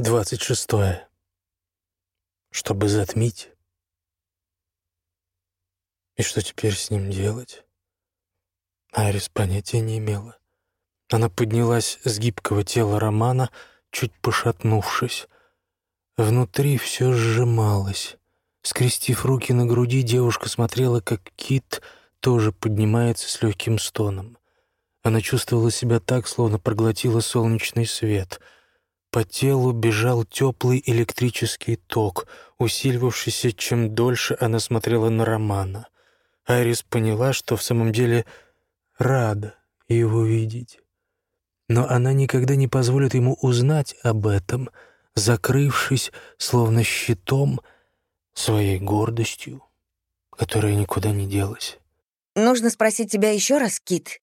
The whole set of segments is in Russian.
Двадцать шестое. Чтобы затмить. И что теперь с ним делать? Айрис понятия не имела. Она поднялась с гибкого тела Романа, чуть пошатнувшись. Внутри все сжималось. Скрестив руки на груди, девушка смотрела, как кит тоже поднимается с легким стоном. Она чувствовала себя так, словно проглотила солнечный свет — по телу бежал теплый электрический ток, усиливавшийся, чем дольше она смотрела на Романа. Айрис поняла, что в самом деле рада его видеть. Но она никогда не позволит ему узнать об этом, закрывшись, словно щитом, своей гордостью, которая никуда не делась. «Нужно спросить тебя еще раз, Кит».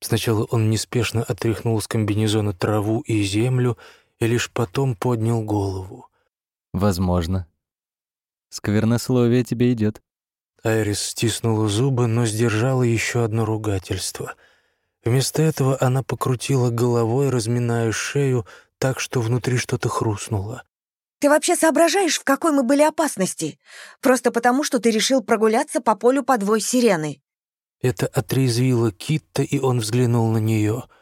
Сначала он неспешно отряхнул с комбинезона траву и землю и лишь потом поднял голову. «Возможно. Сквернословие тебе идет. Айрис стиснула зубы, но сдержала еще одно ругательство. Вместо этого она покрутила головой, разминая шею так, что внутри что-то хрустнуло. «Ты вообще соображаешь, в какой мы были опасности? Просто потому, что ты решил прогуляться по полю подвой сирены». Это отрезвило Китта, и он взглянул на нее —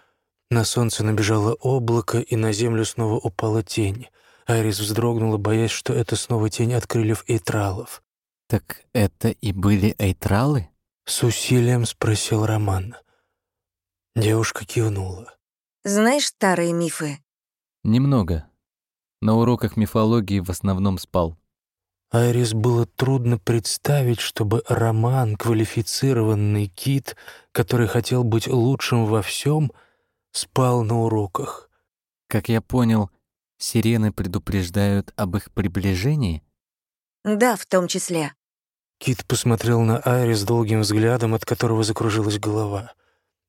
на солнце набежало облако, и на землю снова упала тень. Айрис вздрогнула, боясь, что это снова тень от крыльев эйтралов. «Так это и были эйтралы?» — с усилием спросил Роман. Девушка кивнула. «Знаешь старые мифы?» «Немного. На уроках мифологии в основном спал». Айрис было трудно представить, чтобы Роман, квалифицированный кит, который хотел быть лучшим во всем, спал на уроках. Как я понял, сирены предупреждают об их приближении? Да, в том числе. Кит посмотрел на Айрис долгим взглядом, от которого закружилась голова.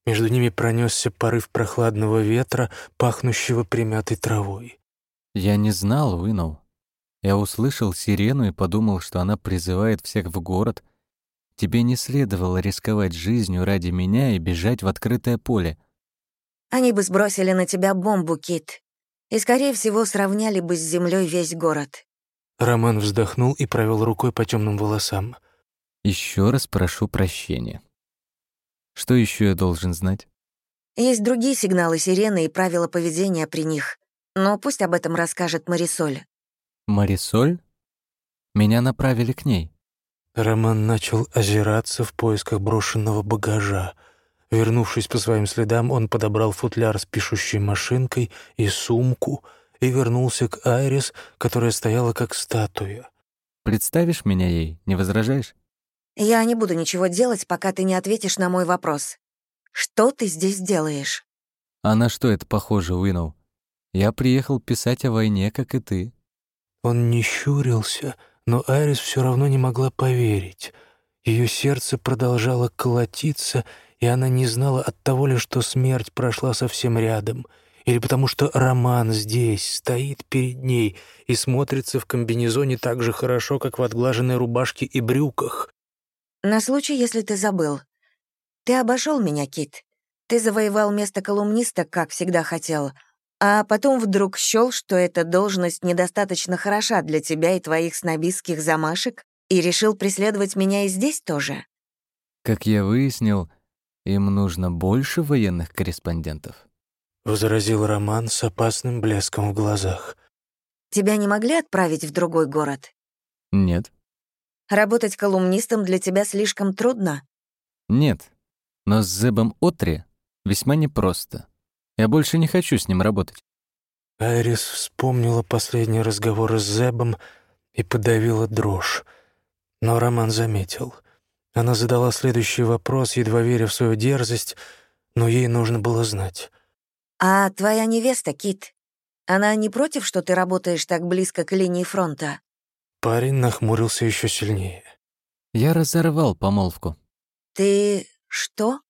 Между ними пронесся порыв прохладного ветра, пахнущего примятой травой. Я не знал, Уинноу. Я услышал сирену и подумал, что она призывает всех в город. Тебе не следовало рисковать жизнью ради меня и бежать в открытое поле. Они бы сбросили на тебя бомбу, Кит, и, скорее всего, сравняли бы с землей весь город». Роман вздохнул и провел рукой по темным волосам. Еще раз прошу прощения. Что еще я должен знать? Есть другие сигналы сирены и правила поведения при них, но пусть об этом расскажет Марисоль. Марисоль? Меня направили к ней. Роман начал озираться в поисках брошенного багажа — Вернувшись по своим следам, он подобрал футляр с пишущей машинкой и сумку и вернулся к Айрис, которая стояла как статуя. «Представишь меня ей, не возражаешь?» «Я не буду ничего делать, пока ты не ответишь на мой вопрос. Что ты здесь делаешь?» «А на что это похоже, Уинноу? Я приехал писать о войне, как и ты». Он не щурился, но Айрис все равно не могла поверить. Ее сердце продолжало колотиться, и она не знала от того ли, что смерть прошла совсем рядом, или потому что Роман здесь, стоит перед ней и смотрится в комбинезоне так же хорошо, как в отглаженной рубашке и брюках. «На случай, если ты забыл. Ты обошел меня, Кит. Ты завоевал место колумниста, как всегда хотел, а потом вдруг счёл, что эта должность недостаточно хороша для тебя и твоих снобистских замашек, и решил преследовать меня и здесь тоже?» Как я выяснил, им нужно больше военных корреспондентов. Возразил Роман с опасным блеском в глазах. Тебя не могли отправить в другой город? Нет. Работать колумнистом для тебя слишком трудно? Нет. Но с Зебом Отри весьма непросто. Я больше не хочу с ним работать. Айрис вспомнила последний разговор с Зебом и подавила дрожь. Но Роман заметил. Она задала следующий вопрос, едва веря в свою дерзость, но ей нужно было знать. «А твоя невеста, Кит, она не против, что ты работаешь так близко к линии фронта?» Парень нахмурился еще сильнее. «Я разорвал помолвку». «Ты что?»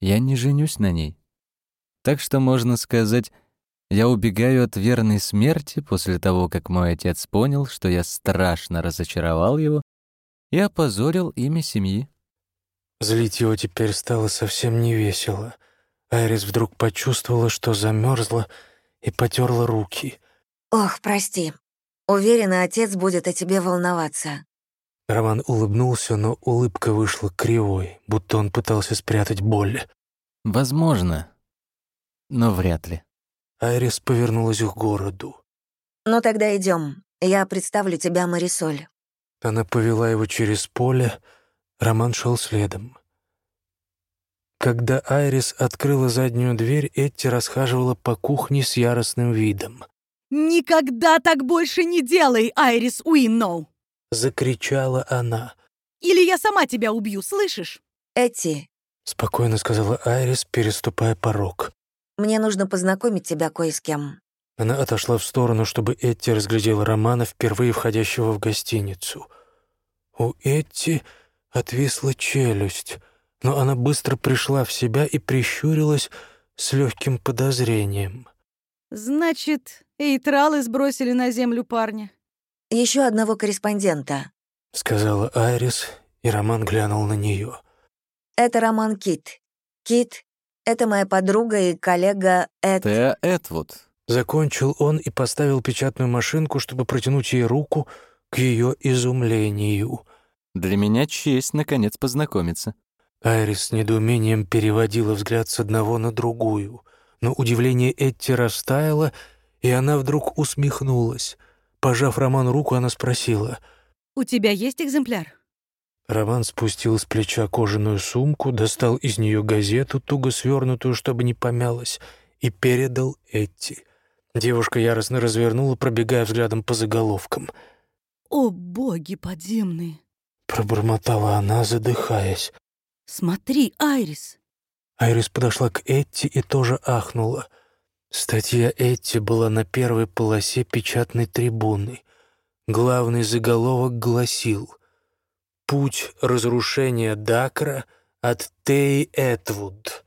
«Я не женюсь на ней. Так что, можно сказать, я убегаю от верной смерти после того, как мой отец понял, что я страшно разочаровал его и опозорил имя семьи. Злить его теперь стало совсем не весело. Айрис вдруг почувствовала, что замерзла и потерла руки. Ох, прости. Уверена, отец будет о тебе волноваться. Роман улыбнулся, но улыбка вышла кривой, будто он пытался спрятать боль. Возможно, но вряд ли. Айрис повернулась к городу. Ну тогда идем. Я представлю тебя Марисоль. Она повела его через поле, Роман шел следом. Когда Айрис открыла заднюю дверь, Этти расхаживала по кухне с яростным видом. «Никогда так больше не делай, Айрис Уинноу!» — закричала она. «Или я сама тебя убью, слышишь?» Эти, — спокойно сказала Айрис, переступая порог. «Мне нужно познакомить тебя кое с кем». Она отошла в сторону, чтобы Этти разглядела Романа, впервые входящего в гостиницу. У Этти отвисла челюсть, но она быстро пришла в себя и прищурилась с легким подозрением. «Значит, эйтралы сбросили на землю парня?» Еще одного корреспондента», — сказала Айрис, и Роман глянул на нее. «Это Роман Кит. Кит — это моя подруга и коллега Эд...» Теа Этвуд. Закончил он и поставил печатную машинку, чтобы протянуть ей руку к ее изумлению. Для меня честь, наконец, познакомиться. Айрис с недоумением переводила взгляд с одного на другую, но удивление Этти растаяло, и она вдруг усмехнулась. Пожав Роману руку, она спросила. «У тебя есть экземпляр?» Роман спустил с плеча кожаную сумку, достал из нее газету, туго свернутую, чтобы не помялась, и передал Этти. Девушка яростно развернула, пробегая взглядом по заголовкам. «О, боги подземные!» Пробормотала она, задыхаясь. «Смотри, Айрис!» Айрис подошла к Этти и тоже ахнула. Статья Этти была на первой полосе печатной трибуны. Главный заголовок гласил «Путь разрушения Дакра от Тей Этвуд».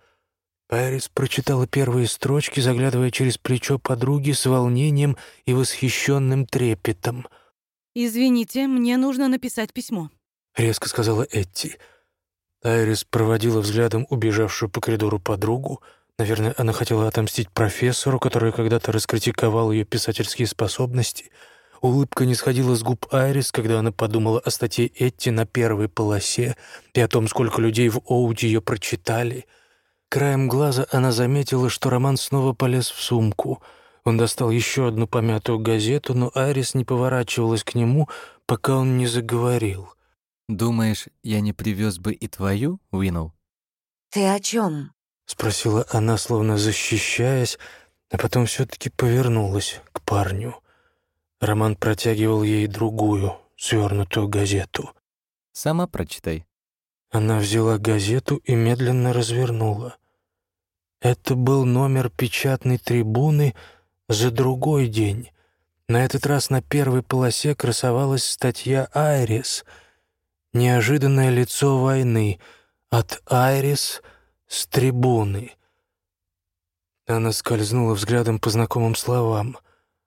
Айрис прочитала первые строчки, заглядывая через плечо подруги с волнением и восхищенным трепетом. «Извините, мне нужно написать письмо». — резко сказала Этти. Айрис проводила взглядом убежавшую по коридору подругу. Наверное, она хотела отомстить профессору, который когда-то раскритиковал ее писательские способности. Улыбка не сходила с губ Айрис, когда она подумала о статье Этти на первой полосе и о том, сколько людей в Оуди ее прочитали. Краем глаза она заметила, что Роман снова полез в сумку. Он достал еще одну помятую газету, но Айрис не поворачивалась к нему, пока он не заговорил. «Думаешь, я не привез бы и твою, Уинноу?» «Ты о чем? спросила она, словно защищаясь, а потом все таки повернулась к парню. Роман протягивал ей другую, свернутую газету. «Сама прочитай». Она взяла газету и медленно развернула. Это был номер печатной трибуны за другой день. На этот раз на первой полосе красовалась статья «Айрис», Неожиданное лицо войны от Айрис с трибуны. Она скользнула взглядом по знакомым словам.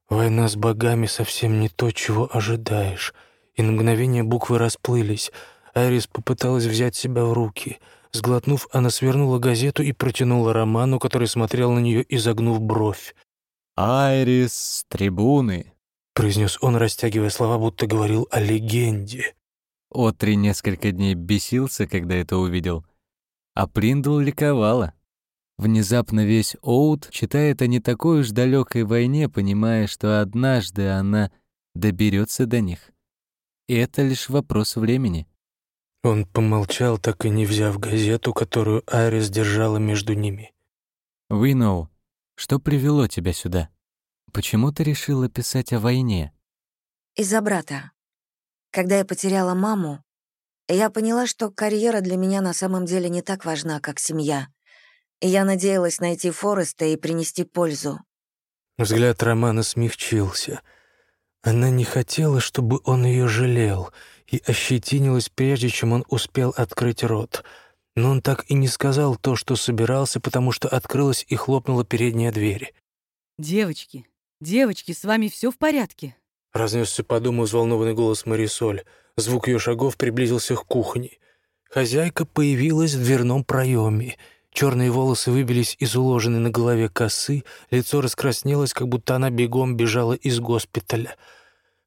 «Война с богами совсем не то, чего ожидаешь». И на мгновение буквы расплылись. Айрис попыталась взять себя в руки. Сглотнув, она свернула газету и протянула Роману, который смотрел на нее, изогнув бровь. «Айрис с трибуны», — произнес он, растягивая слова, будто говорил о легенде. Отри несколько дней бесился, когда это увидел, а Приндл ликовала. Внезапно весь Оут читает о не такой уж далекой войне, понимая, что однажды она доберется до них. И это лишь вопрос времени. Он помолчал, так и не взяв газету, которую Айрис держала между ними. «Уиноу, что привело тебя сюда? Почему ты решила писать о войне?» Из-за брата. Когда я потеряла маму, я поняла, что карьера для меня на самом деле не так важна, как семья. И я надеялась найти Фореста и принести пользу. Взгляд Романа смягчился. Она не хотела, чтобы он ее жалел, и ощетинилась, прежде чем он успел открыть рот. Но он так и не сказал то, что собирался, потому что открылась и хлопнула передняя дверь. «Девочки, девочки, с вами все в порядке?» Разнесся по дому взволнованный голос Марисоль. Звук ее шагов приблизился к кухне. Хозяйка появилась в дверном проеме. Черные волосы выбились из уложенной на голове косы, лицо раскраснелось, как будто она бегом бежала из госпиталя.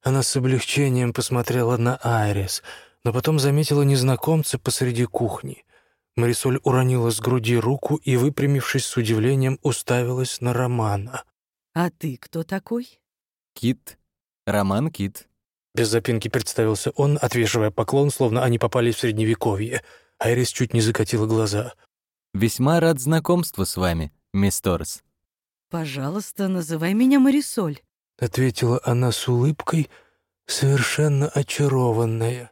Она с облегчением посмотрела на Айрис, но потом заметила незнакомца посреди кухни. Марисоль уронила с груди руку и, выпрямившись с удивлением, уставилась на Романа. А ты кто такой? Кит. Роман Кит. Без запинки представился он, отвешивая поклон, словно они попали в Средневековье. Айрис чуть не закатила глаза. Весьма рад знакомству с вами, мисс Торрес. Пожалуйста, называй меня Марисоль. Ответила она с улыбкой, совершенно очарованная.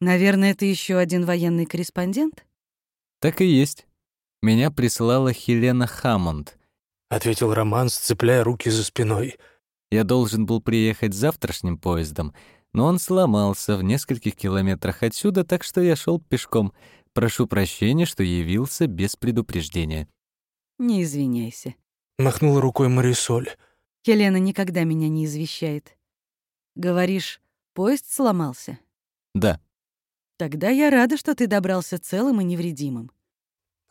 Наверное, это еще один военный корреспондент? Так и есть. Меня прислала Хелена Хаммонд. Ответил Роман, сцепляя руки за спиной. Я должен был приехать завтрашним поездом, но он сломался в нескольких километрах отсюда, так что я шел пешком. Прошу прощения, что явился без предупреждения. Не извиняйся. Махнула рукой Марисоль. Хелена никогда меня не извещает. Говоришь, поезд сломался? Да, Тогда я рада, что ты добрался целым и невредимым.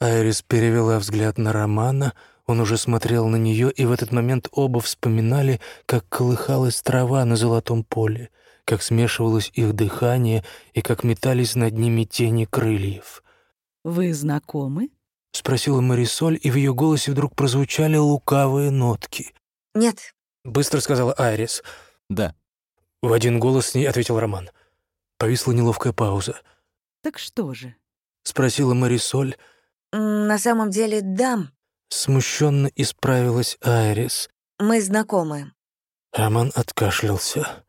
Айрис перевела взгляд на Романа, он уже смотрел на нее, и в этот момент оба вспоминали, как колыхалась трава на золотом поле, как смешивалось их дыхание и как метались над ними тени крыльев. Вы знакомы? — спросила Марисоль, и в ее голосе вдруг прозвучали лукавые нотки. Нет, — быстро сказала Айрис. да. В один голос с ней ответил Роман. Повисла неловкая пауза. Так что же? — спросила Марисоль. на самом деле, да, Смущенно исправилась Айрис. мы знакомы. Роман откашлялся.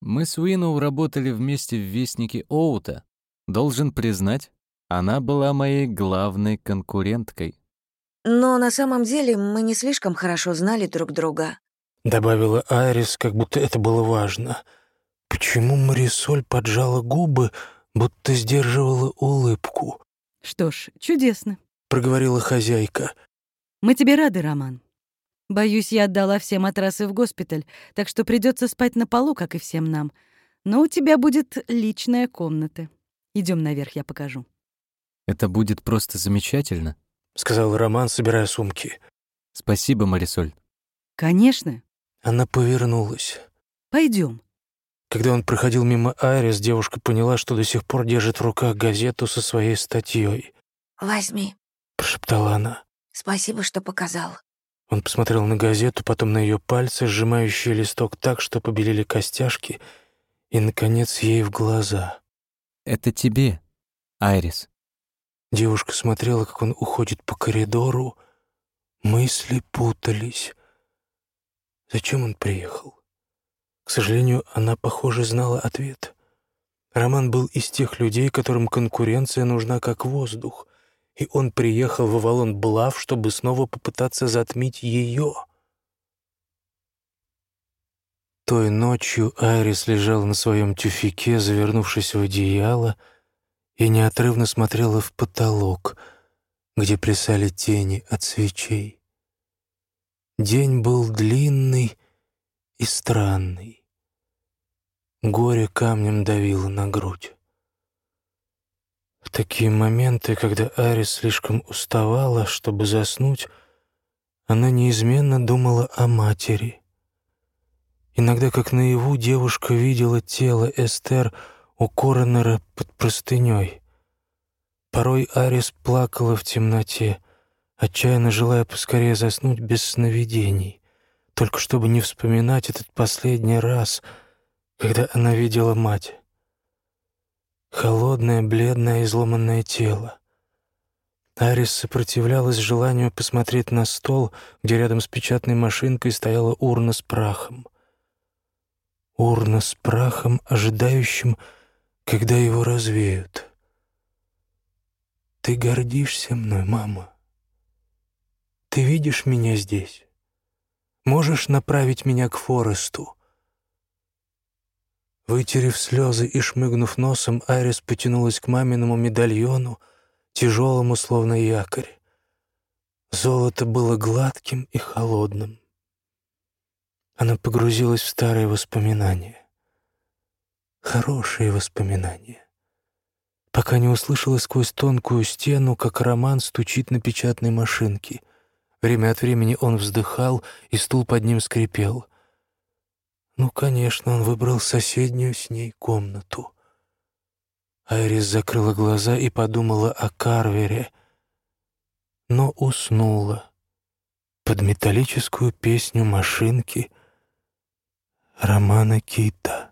Мы с Уиноу работали вместе в Вестнике Оута. Должен признать, она была моей главной конкуренткой. Но на самом деле мы не слишком хорошо знали друг друга. Добавила Айрис, как будто это было важно. Почему Марисоль поджала губы, будто сдерживала улыбку? Что ж, чудесно. Проговорила хозяйка. Мы тебе рады, Роман. Боюсь, я отдала все матрасы в госпиталь, так что придется спать на полу, как и всем нам. Но у тебя будет личная комната. Идем наверх, я покажу. Это будет просто замечательно. Сказал Роман, собирая сумки. Спасибо, Марисоль. Конечно. Она повернулась. Пойдем. Когда он проходил мимо Айрис, девушка поняла, что до сих пор держит в руках газету со своей статьей. Возьми. Прошептала она. Спасибо, что показал. Он посмотрел на газету, потом на ее пальцы, сжимающие листок так, что побелели костяшки, и, наконец, ей в глаза. Это тебе, Айрис. Девушка смотрела, как он уходит по коридору. Мысли путались. Зачем он приехал? К сожалению, она, похоже, знала ответ. Роман был из тех людей, которым конкуренция нужна как воздух, и он приехал в Авалон-Блав, чтобы снова попытаться затмить ее. Той ночью Айрис лежала на своем тюфике, завернувшись в одеяло, и неотрывно смотрела в потолок, где плясали тени от свечей. День был длинный и странный. Горе камнем давило на грудь. В такие моменты, когда Арис слишком уставала, чтобы заснуть, она неизменно думала о матери. Иногда, как наяву, девушка видела тело Эстер у коронера под простыней. Порой Арис плакала в темноте, отчаянно желая поскорее заснуть без сновидений, только чтобы не вспоминать этот последний раз, когда она видела мать. Холодное, бледное, изломанное тело. Арис сопротивлялась желанию посмотреть на стол, где рядом с печатной машинкой стояла урна с прахом. Урна с прахом, ожидающим, когда его развеют. «Ты гордишься мной, мама? Ты видишь меня здесь? Можешь направить меня к Форесту?» Вытерев слезы и шмыгнув носом, Айрис потянулась к маминому медальону, тяжелому, словно якорь. Золото было гладким и холодным. Она погрузилась в старые воспоминания. Хорошие воспоминания. пока не услышала сквозь тонкую стену, как Роман стучит на печатной машинке. Время от времени он вздыхал, и стул под ним скрипел. Ну, конечно, он выбрал соседнюю с ней комнату. Айрис закрыла глаза и подумала о Карвере, но уснула под металлическую песню машинки Романа Кита.